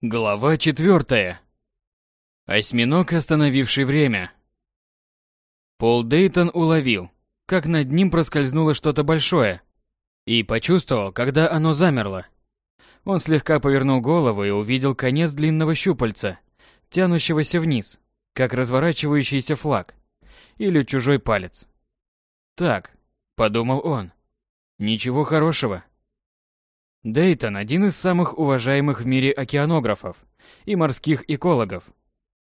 Глава четвертая. Осьминог, остановивший время. Пол Дейтон уловил, как над ним проскользнуло что-то большое, и почувствовал, когда оно замерло. Он слегка повернул голову и увидел конец длинного щупальца, тянущегося вниз, как разворачивающийся флаг или чужой палец. Так, подумал он. Ничего хорошего. Дейтон – один из самых уважаемых в мире океанографов и морских экологов.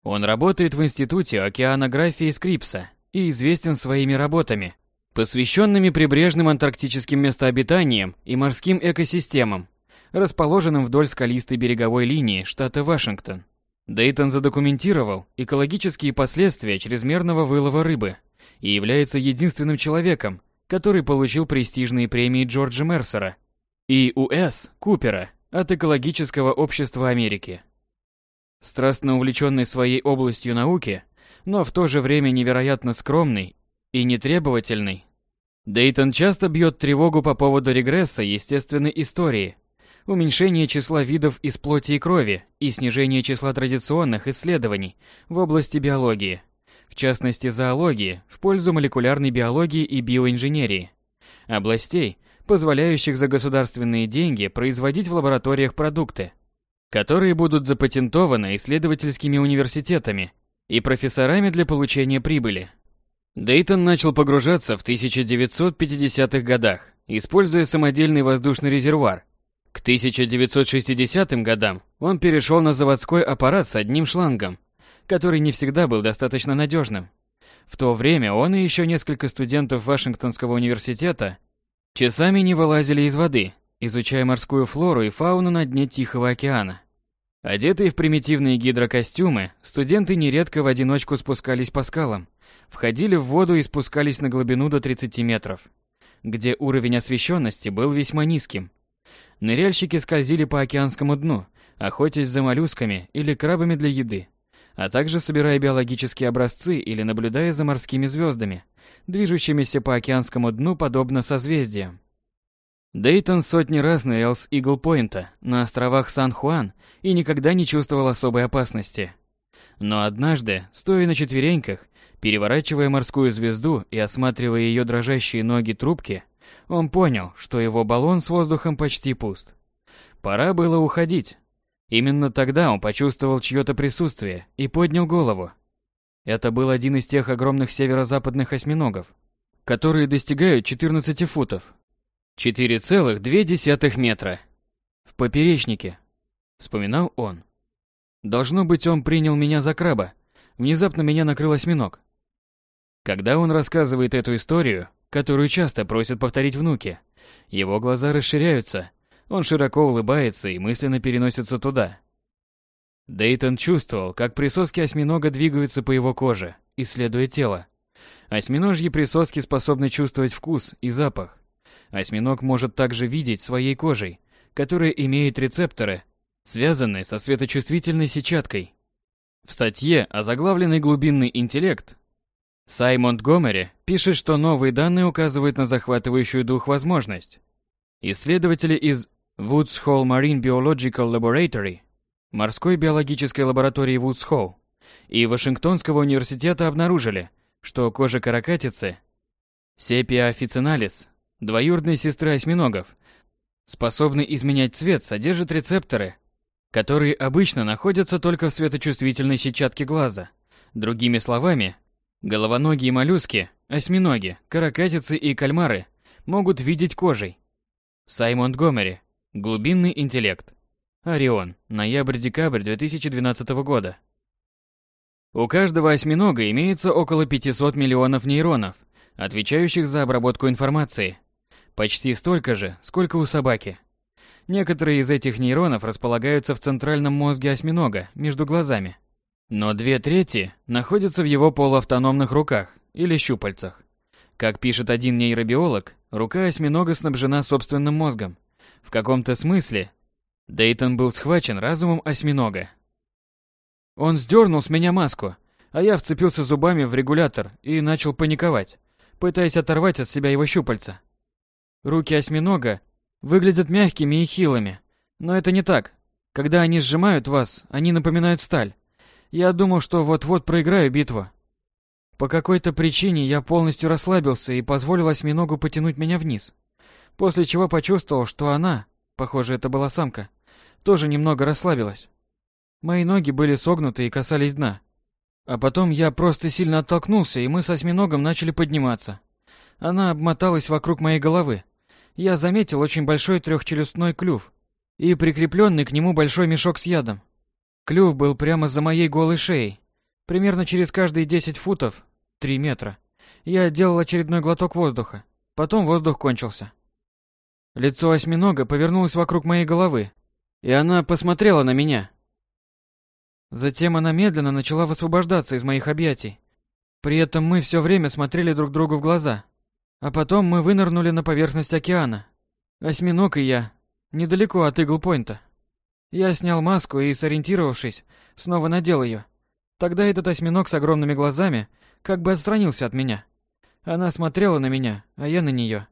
Он работает в Институте океанографии Скрипса и известен своими работами, посвященными прибрежным антарктическим местообитаниям и морским экосистемам, расположенным вдоль скалистой береговой линии штата Вашингтон. Дейтон задокументировал экологические последствия чрезмерного вылова рыбы и является единственным человеком, который получил престижные премии Джорджа Мерсера и У.С. Купера от Экологического общества Америки. Страстно увлеченный своей областью науки, но в то же время невероятно скромный и нетребовательный, Дейтон часто бьет тревогу по поводу регресса естественной истории, уменьшения числа видов из плоти и крови и снижения числа традиционных исследований в области биологии, в частности зоологии, в пользу молекулярной биологии и биоинженерии, областей, позволяющих за государственные деньги производить в лабораториях продукты, которые будут запатентованы исследовательскими университетами и профессорами для получения прибыли. Дейтон начал погружаться в 1950-х годах, используя самодельный воздушный резервуар. К 1960 годам он перешел на заводской аппарат с одним шлангом, который не всегда был достаточно надежным. В то время он и еще несколько студентов Вашингтонского университета Часами не вылазили из воды, изучая морскую флору и фауну на дне Тихого океана. Одетые в примитивные гидрокостюмы, студенты нередко в одиночку спускались по скалам, входили в воду и спускались на глубину до 30 метров, где уровень освещенности был весьма низким. Ныряльщики скользили по океанскому дну, охотясь за моллюсками или крабами для еды, а также собирая биологические образцы или наблюдая за морскими звездами – движущимися по океанскому дну подобно созвездиям. Дейтон сотни раз нырял с Игл-Пойнта на островах Сан-Хуан и никогда не чувствовал особой опасности. Но однажды, стоя на четвереньках, переворачивая морскую звезду и осматривая ее дрожащие ноги трубки, он понял, что его баллон с воздухом почти пуст. Пора было уходить. Именно тогда он почувствовал чье-то присутствие и поднял голову. Это был один из тех огромных северо-западных осьминогов, которые достигают 14 футов. 4,2 метра. В поперечнике. Вспоминал он. Должно быть, он принял меня за краба. Внезапно меня накрыл осьминог. Когда он рассказывает эту историю, которую часто просят повторить внуки, его глаза расширяются, он широко улыбается и мысленно переносится туда, Дейтон чувствовал, как присоски осьминога двигаются по его коже, исследуя тело. Осьминожьи присоски способны чувствовать вкус и запах. Осьминог может также видеть своей кожей, которая имеет рецепторы, связанные со светочувствительной сетчаткой. В статье о заглавленный глубинный интеллект Саймон Гомери пишет, что новые данные указывают на захватывающую дух возможность. Исследователи из Woods Hole Marine Biological Laboratory морской биологической лаборатории Вудс-Холл и Вашингтонского университета обнаружили, что кожа каракатицы Сепия officinalis, двоюродной сестры осьминогов, способны изменять цвет, содержит рецепторы, которые обычно находятся только в светочувствительной сетчатке глаза. Другими словами, головоногие моллюски, осьминоги, каракатицы и кальмары могут видеть кожей. Саймон Гомери. Глубинный интеллект. Орион. Ноябрь-декабрь 2012 года. У каждого осьминога имеется около 500 миллионов нейронов, отвечающих за обработку информации. Почти столько же, сколько у собаки. Некоторые из этих нейронов располагаются в центральном мозге осьминога, между глазами. Но две трети находятся в его полуавтономных руках или щупальцах. Как пишет один нейробиолог, рука осьминога снабжена собственным мозгом. В каком-то смысле Дейтон был схвачен разумом осьминога. Он сдернул с меня маску, а я вцепился зубами в регулятор и начал паниковать, пытаясь оторвать от себя его щупальца. Руки осьминога выглядят мягкими и хилыми, но это не так. Когда они сжимают вас, они напоминают сталь. Я думал, что вот-вот проиграю битву. По какой-то причине я полностью расслабился и позволил осьминогу потянуть меня вниз. После чего почувствовал, что она, похоже, это была самка, тоже немного расслабилась. Мои ноги были согнуты и касались дна. А потом я просто сильно оттолкнулся, и мы с осьминогом начали подниматься. Она обмоталась вокруг моей головы. Я заметил очень большой трехчелюстной клюв и прикрепленный к нему большой мешок с ядом. Клюв был прямо за моей голой шеей. Примерно через каждые 10 футов, 3 метра, я делал очередной глоток воздуха. Потом воздух кончился. Лицо осьминога повернулось вокруг моей головы, и она посмотрела на меня. Затем она медленно начала высвобождаться из моих объятий. При этом мы все время смотрели друг другу в глаза. А потом мы вынырнули на поверхность океана. Осьминог и я. Недалеко от Игл-Пойнта. Я снял маску и, сориентировавшись, снова надел ее. Тогда этот осьминог с огромными глазами как бы отстранился от меня. Она смотрела на меня, а я на нее.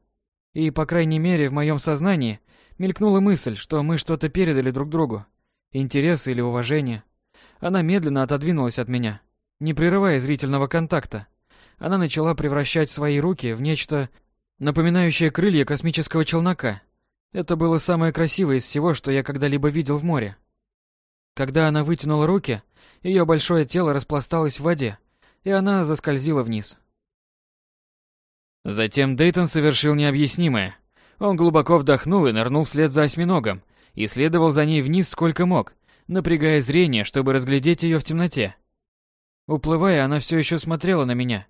И, по крайней мере, в моем сознании мелькнула мысль, что мы что-то передали друг другу. Интерес или уважение. Она медленно отодвинулась от меня, не прерывая зрительного контакта. Она начала превращать свои руки в нечто напоминающее крылья космического челнока. Это было самое красивое из всего, что я когда-либо видел в море. Когда она вытянула руки, ее большое тело распласталось в воде, и она заскользила вниз. Затем Дейтон совершил необъяснимое. Он глубоко вдохнул и нырнул вслед за осьминогом, и следовал за ней вниз сколько мог, напрягая зрение, чтобы разглядеть ее в темноте. Уплывая, она все еще смотрела на меня.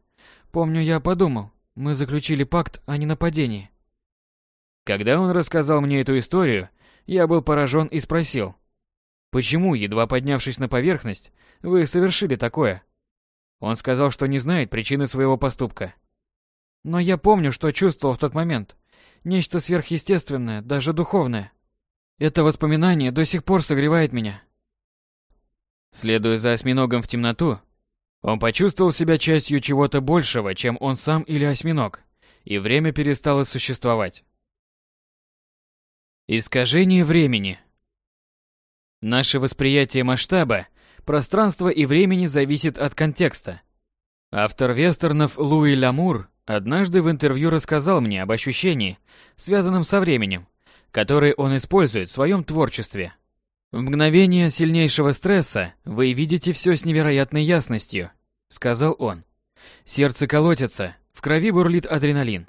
Помню, я подумал, мы заключили пакт о ненападении. Когда он рассказал мне эту историю, я был поражен и спросил, «Почему, едва поднявшись на поверхность, вы совершили такое?» Он сказал, что не знает причины своего поступка. Но я помню, что чувствовал в тот момент. Нечто сверхъестественное, даже духовное. Это воспоминание до сих пор согревает меня. Следуя за осьминогом в темноту, он почувствовал себя частью чего-то большего, чем он сам или осьминог, и время перестало существовать. Искажение времени. Наше восприятие масштаба, пространства и времени зависит от контекста. Автор вестернов Луи Ламур однажды в интервью рассказал мне об ощущении, связанном со временем, который он использует в своем творчестве. В мгновение сильнейшего стресса вы видите все с невероятной ясностью, сказал он. Сердце колотится, в крови бурлит адреналин.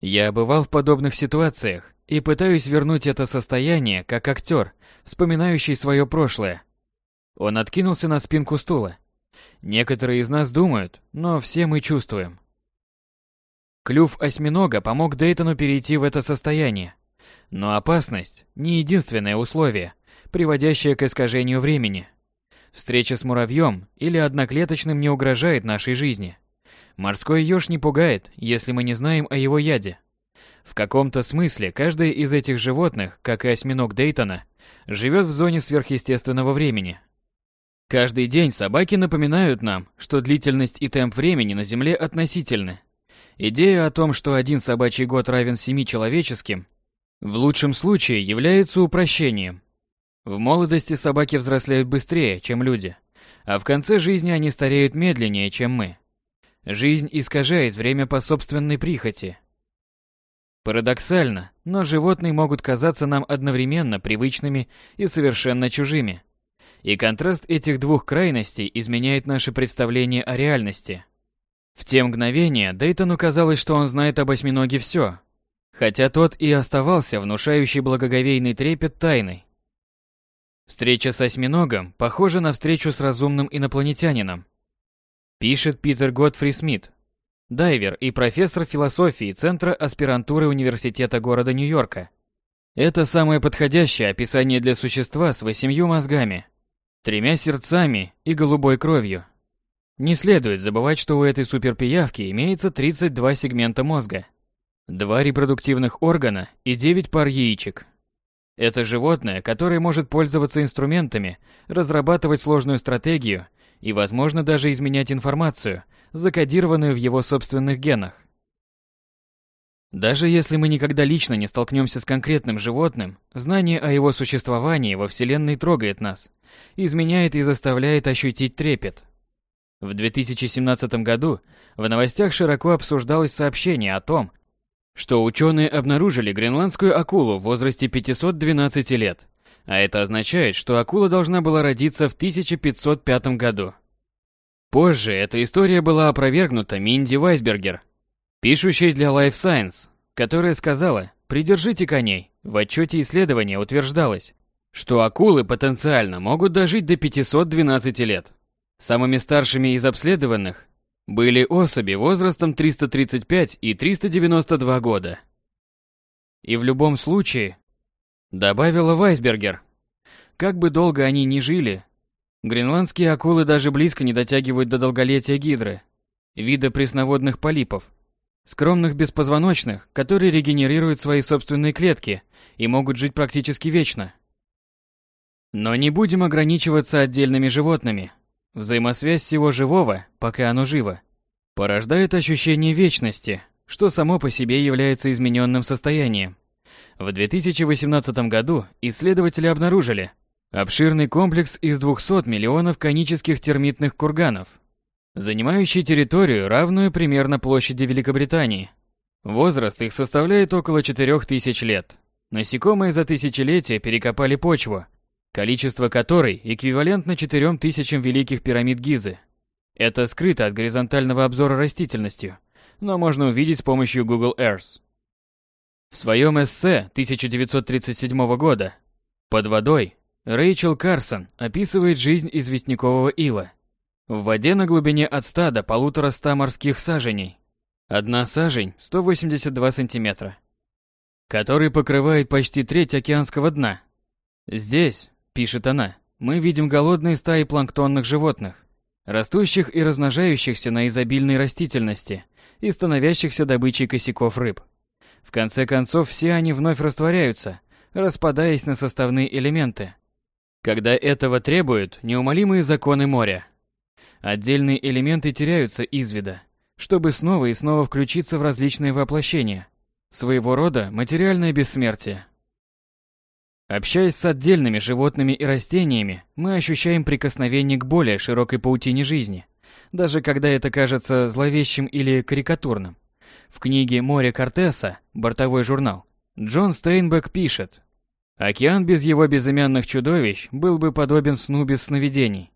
Я бывал в подобных ситуациях и пытаюсь вернуть это состояние, как актер, вспоминающий свое прошлое. Он откинулся на спинку стула. Некоторые из нас думают, но все мы чувствуем. Клюв осьминога помог Дейтону перейти в это состояние. Но опасность – не единственное условие, приводящее к искажению времени. Встреча с муравьем или одноклеточным не угрожает нашей жизни. Морской еж не пугает, если мы не знаем о его яде. В каком-то смысле каждое из этих животных, как и осьминог Дейтона, живет в зоне сверхъестественного времени. Каждый день собаки напоминают нам, что длительность и темп времени на Земле относительны. Идея о том, что один собачий год равен семи человеческим, в лучшем случае является упрощением. В молодости собаки взрослеют быстрее, чем люди, а в конце жизни они стареют медленнее, чем мы. Жизнь искажает время по собственной прихоти. Парадоксально, но животные могут казаться нам одновременно привычными и совершенно чужими. И контраст этих двух крайностей изменяет наше представление о реальности. В те мгновения Дейтону казалось, что он знает об осьминоге все, хотя тот и оставался внушающий благоговейный трепет тайной. Встреча с осьминогом похожа на встречу с разумным инопланетянином, пишет Питер Готфри Смит, дайвер и профессор философии Центра аспирантуры Университета города Нью-Йорка. Это самое подходящее описание для существа с восемью мозгами, тремя сердцами и голубой кровью. Не следует забывать, что у этой суперпиявки имеется 32 сегмента мозга, Два репродуктивных органа и девять пар яичек. Это животное, которое может пользоваться инструментами, разрабатывать сложную стратегию и, возможно, даже изменять информацию, закодированную в его собственных генах. Даже если мы никогда лично не столкнемся с конкретным животным, знание о его существовании во Вселенной трогает нас, изменяет и заставляет ощутить трепет. В 2017 году в новостях широко обсуждалось сообщение о том, что ученые обнаружили гренландскую акулу в возрасте 512 лет, а это означает, что акула должна была родиться в 1505 году. Позже эта история была опровергнута Минди Вайсбергер, пишущей для Life Science, которая сказала «Придержите коней». В отчете исследования утверждалось, что акулы потенциально могут дожить до 512 лет. Самыми старшими из обследованных были особи возрастом 335 и 392 года. И в любом случае, добавила Вайсбергер, как бы долго они ни жили, Гренландские акулы даже близко не дотягивают до долголетия гидры, вида пресноводных полипов, скромных беспозвоночных, которые регенерируют свои собственные клетки и могут жить практически вечно. Но не будем ограничиваться отдельными животными. Взаимосвязь всего живого, пока оно живо, порождает ощущение вечности, что само по себе является измененным состоянием. В 2018 году исследователи обнаружили, Обширный комплекс из 200 миллионов конических термитных курганов, занимающий территорию, равную примерно площади Великобритании. Возраст их составляет около 4000 лет. Насекомые за тысячелетия перекопали почву, количество которой эквивалентно 4000 великих пирамид Гизы. Это скрыто от горизонтального обзора растительностью, но можно увидеть с помощью Google Earth. В своем эссе 1937 года «Под водой. Рэйчел Карсон описывает жизнь известнякового ила. В воде на глубине от 100 до полутора ста морских саженей. Одна сажень – 182 сантиметра. Который покрывает почти треть океанского дна. Здесь, пишет она, мы видим голодные стаи планктонных животных, растущих и размножающихся на изобильной растительности и становящихся добычей косяков рыб. В конце концов, все они вновь растворяются, распадаясь на составные элементы, когда этого требуют неумолимые законы моря. Отдельные элементы теряются из вида, чтобы снова и снова включиться в различные воплощения, своего рода материальное бессмертие. Общаясь с отдельными животными и растениями, мы ощущаем прикосновение к более широкой паутине жизни, даже когда это кажется зловещим или карикатурным. В книге «Море Кортеса» бортовой журнал Джон Стейнбек пишет, Океан без его безымянных чудовищ был бы подобен сну без сновидений.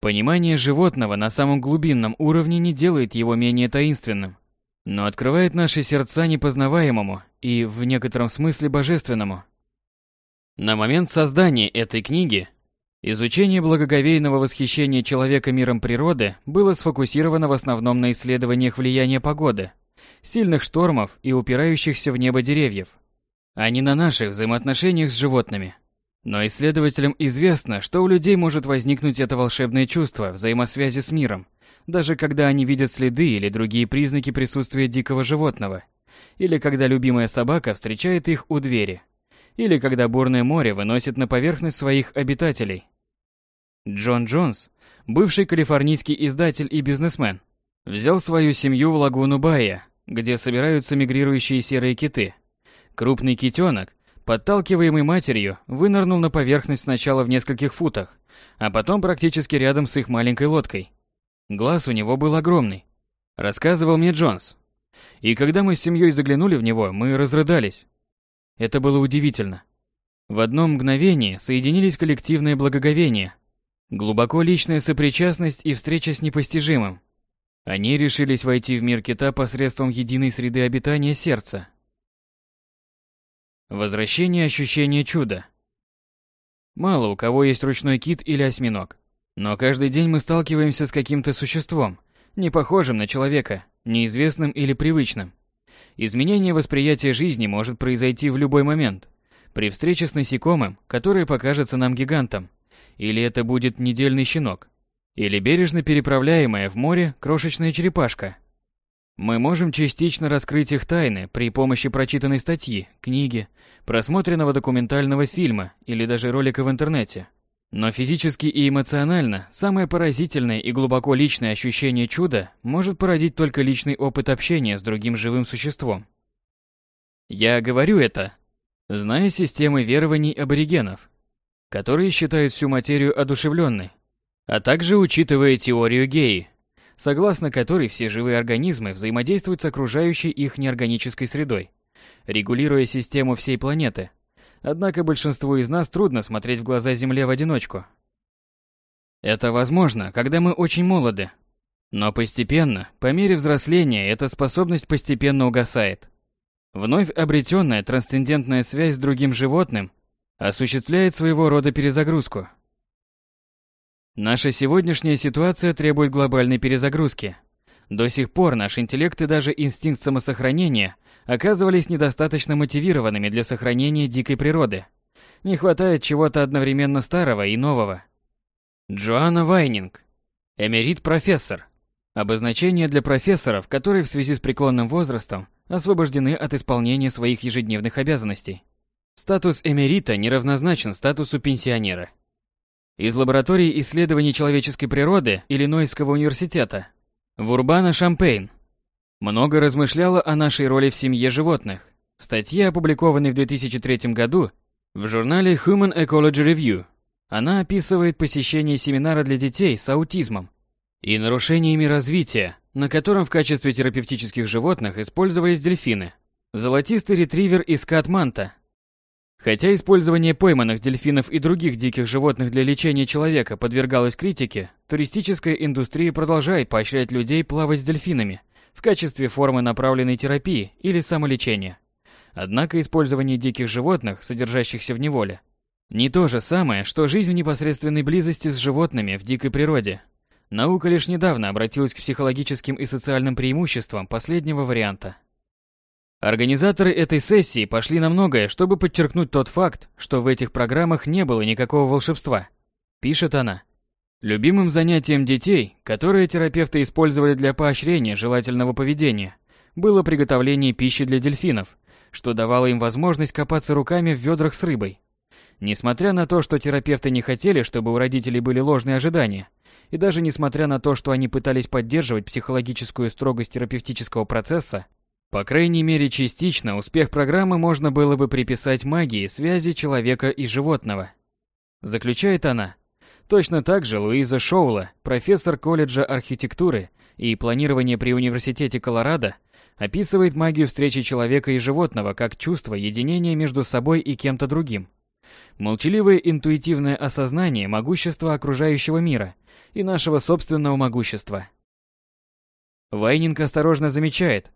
Понимание животного на самом глубинном уровне не делает его менее таинственным, но открывает наши сердца непознаваемому и, в некотором смысле, божественному. На момент создания этой книги изучение благоговейного восхищения человека миром природы было сфокусировано в основном на исследованиях влияния погоды, сильных штормов и упирающихся в небо деревьев а не на наших взаимоотношениях с животными. Но исследователям известно, что у людей может возникнуть это волшебное чувство взаимосвязи с миром, даже когда они видят следы или другие признаки присутствия дикого животного, или когда любимая собака встречает их у двери, или когда бурное море выносит на поверхность своих обитателей. Джон Джонс, бывший калифорнийский издатель и бизнесмен, взял свою семью в лагуну Бая, где собираются мигрирующие серые киты – Крупный китенок, подталкиваемый матерью, вынырнул на поверхность сначала в нескольких футах, а потом практически рядом с их маленькой лодкой. Глаз у него был огромный, рассказывал мне Джонс. И когда мы с семьей заглянули в него, мы разрыдались. Это было удивительно. В одно мгновение соединились коллективное благоговение, глубоко личная сопричастность и встреча с непостижимым. Они решились войти в мир кита посредством единой среды обитания сердца, Возвращение ощущения чуда. Мало у кого есть ручной кит или осьминог. Но каждый день мы сталкиваемся с каким-то существом, не похожим на человека, неизвестным или привычным. Изменение восприятия жизни может произойти в любой момент. При встрече с насекомым, которое покажется нам гигантом. Или это будет недельный щенок. Или бережно переправляемая в море крошечная черепашка – мы можем частично раскрыть их тайны при помощи прочитанной статьи, книги, просмотренного документального фильма или даже ролика в интернете. Но физически и эмоционально самое поразительное и глубоко личное ощущение чуда может породить только личный опыт общения с другим живым существом. Я говорю это, зная системы верований аборигенов, которые считают всю материю одушевленной, а также учитывая теорию геи, согласно которой все живые организмы взаимодействуют с окружающей их неорганической средой, регулируя систему всей планеты. Однако большинству из нас трудно смотреть в глаза Земле в одиночку. Это возможно, когда мы очень молоды. Но постепенно, по мере взросления, эта способность постепенно угасает. Вновь обретенная трансцендентная связь с другим животным осуществляет своего рода перезагрузку. Наша сегодняшняя ситуация требует глобальной перезагрузки. До сих пор наш интеллект и даже инстинкт самосохранения оказывались недостаточно мотивированными для сохранения дикой природы. Не хватает чего-то одновременно старого и нового. Джоанна Вайнинг. Эмерит-профессор. Обозначение для профессоров, которые в связи с преклонным возрастом освобождены от исполнения своих ежедневных обязанностей. Статус эмерита неравнозначен статусу пенсионера. Из лаборатории исследований человеческой природы Иллинойского университета в Урбана-Шампейн много размышляла о нашей роли в семье животных. В статье, опубликованной в 2003 году в журнале Human Ecology Review, она описывает посещение семинара для детей с аутизмом и нарушениями развития, на котором в качестве терапевтических животных использовались дельфины. Золотистый ретривер из Катманта. Хотя использование пойманных дельфинов и других диких животных для лечения человека подвергалось критике, туристическая индустрия продолжает поощрять людей плавать с дельфинами в качестве формы направленной терапии или самолечения. Однако использование диких животных, содержащихся в неволе, не то же самое, что жизнь в непосредственной близости с животными в дикой природе. Наука лишь недавно обратилась к психологическим и социальным преимуществам последнего варианта. Организаторы этой сессии пошли на многое, чтобы подчеркнуть тот факт, что в этих программах не было никакого волшебства. Пишет она. Любимым занятием детей, которое терапевты использовали для поощрения желательного поведения, было приготовление пищи для дельфинов, что давало им возможность копаться руками в ведрах с рыбой. Несмотря на то, что терапевты не хотели, чтобы у родителей были ложные ожидания, и даже несмотря на то, что они пытались поддерживать психологическую строгость терапевтического процесса, по крайней мере частично успех программы можно было бы приписать магии связи человека и животного. Заключает она. Точно так же Луиза Шоула, профессор колледжа архитектуры и планирования при Университете Колорадо, описывает магию встречи человека и животного как чувство единения между собой и кем-то другим – Молчаливое интуитивное осознание могущества окружающего мира и нашего собственного могущества. Вайнинг осторожно замечает,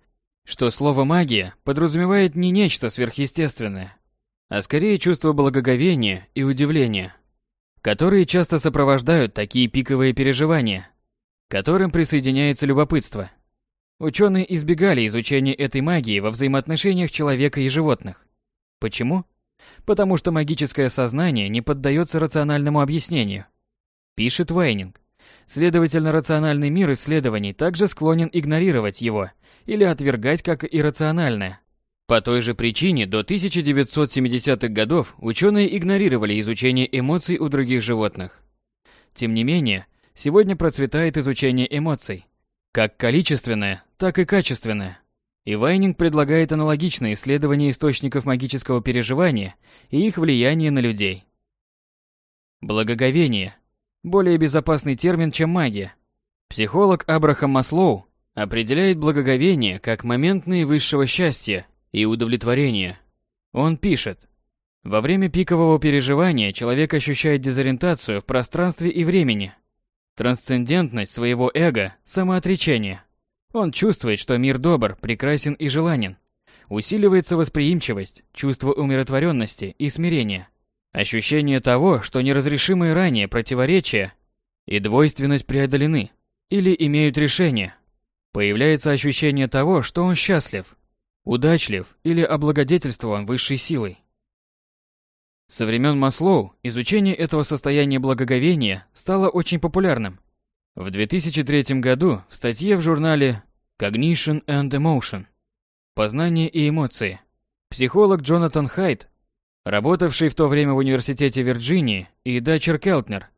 что слово «магия» подразумевает не нечто сверхъестественное, а скорее чувство благоговения и удивления, которые часто сопровождают такие пиковые переживания, к которым присоединяется любопытство. Ученые избегали изучения этой магии во взаимоотношениях человека и животных. Почему? потому что магическое сознание не поддается рациональному объяснению. Пишет Вейнинг. Следовательно, рациональный мир исследований также склонен игнорировать его или отвергать как иррациональное. По той же причине до 1970-х годов ученые игнорировали изучение эмоций у других животных. Тем не менее, сегодня процветает изучение эмоций, как количественное, так и качественное. И Вайнинг предлагает аналогичное исследование источников магического переживания и их влияния на людей. Благоговение. Более безопасный термин, чем магия. Психолог Абрахам Маслоу определяет благоговение как момент наивысшего счастья и удовлетворения. Он пишет, во время пикового переживания человек ощущает дезориентацию в пространстве и времени, трансцендентность своего эго, самоотречение. Он чувствует, что мир добр, прекрасен и желанен. Усиливается восприимчивость, чувство умиротворенности и смирения. Ощущение того, что неразрешимые ранее противоречия и двойственность преодолены или имеют решение. Появляется ощущение того, что он счастлив, удачлив или облагодетельствован высшей силой. Со времен Маслоу изучение этого состояния благоговения стало очень популярным. В 2003 году в статье в журнале Cognition and Emotion Познание и эмоции психолог Джонатан Хайт, работавший в то время в Университете Вирджинии, и Дачер Келтнер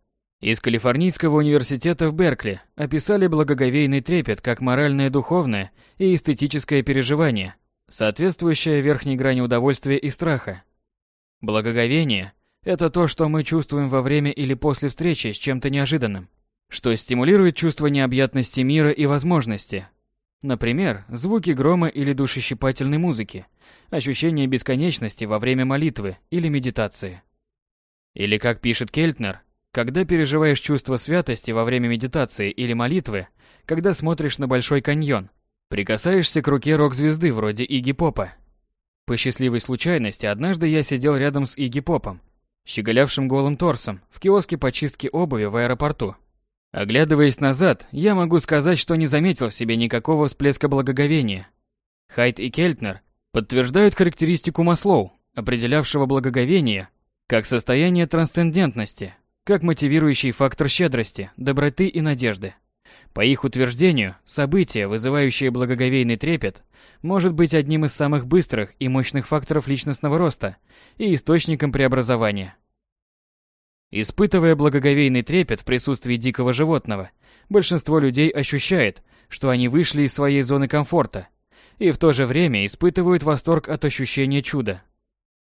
из Калифорнийского университета в Беркли описали благоговейный трепет как моральное, духовное и эстетическое переживание, соответствующая верхней грани удовольствия и страха. Благоговение – это то, что мы чувствуем во время или после встречи с чем-то неожиданным, что стимулирует чувство необъятности мира и возможности. Например, звуки грома или душещипательной музыки, ощущение бесконечности во время молитвы или медитации. Или как пишет Кельтнер, когда переживаешь чувство святости во время медитации или молитвы, когда смотришь на Большой каньон, прикасаешься к руке рок-звезды вроде Игги Попа. По счастливой случайности, однажды я сидел рядом с Игги Попом, щеголявшим голым торсом, в киоске по чистке обуви в аэропорту. Оглядываясь назад, я могу сказать, что не заметил в себе никакого всплеска благоговения. Хайт и Кельтнер подтверждают характеристику Маслоу, определявшего благоговение как состояние трансцендентности, как мотивирующий фактор щедрости, доброты и надежды. По их утверждению, событие, вызывающее благоговейный трепет, может быть одним из самых быстрых и мощных факторов личностного роста и источником преобразования. Испытывая благоговейный трепет в присутствии дикого животного, большинство людей ощущает, что они вышли из своей зоны комфорта и в то же время испытывают восторг от ощущения чуда.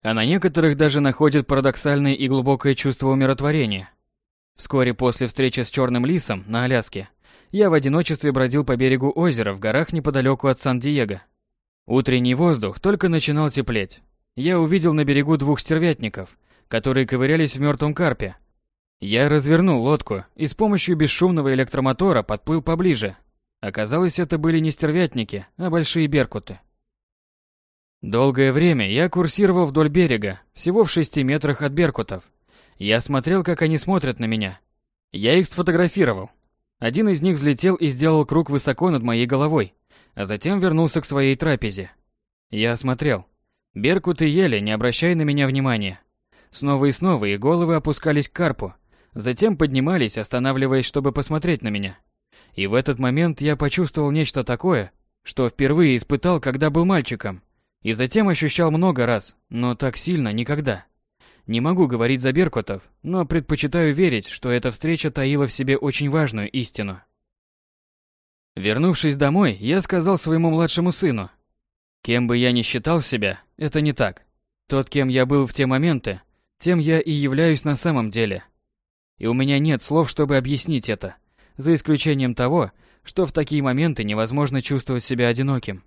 А на некоторых даже находят парадоксальное и глубокое чувство умиротворения. Вскоре после встречи с черным лисом на Аляске я в одиночестве бродил по берегу озера в горах неподалеку от Сан-Диего. Утренний воздух только начинал теплеть. Я увидел на берегу двух стервятников, которые ковырялись в мертвом карпе. Я развернул лодку и с помощью бесшумного электромотора подплыл поближе. Оказалось, это были не стервятники, а большие беркуты. Долгое время я курсировал вдоль берега, всего в шести метрах от беркутов. Я смотрел, как они смотрят на меня. Я их сфотографировал. Один из них взлетел и сделал круг высоко над моей головой, а затем вернулся к своей трапезе. Я осмотрел. Беркуты ели, не обращая на меня внимания. Снова и снова их головы опускались к карпу, затем поднимались, останавливаясь, чтобы посмотреть на меня. И в этот момент я почувствовал нечто такое, что впервые испытал, когда был мальчиком, и затем ощущал много раз, но так сильно никогда. Не могу говорить за Беркутов, но предпочитаю верить, что эта встреча таила в себе очень важную истину. Вернувшись домой, я сказал своему младшему сыну, «Кем бы я ни считал себя, это не так. Тот, кем я был в те моменты, тем я и являюсь на самом деле. И у меня нет слов, чтобы объяснить это, за исключением того, что в такие моменты невозможно чувствовать себя одиноким.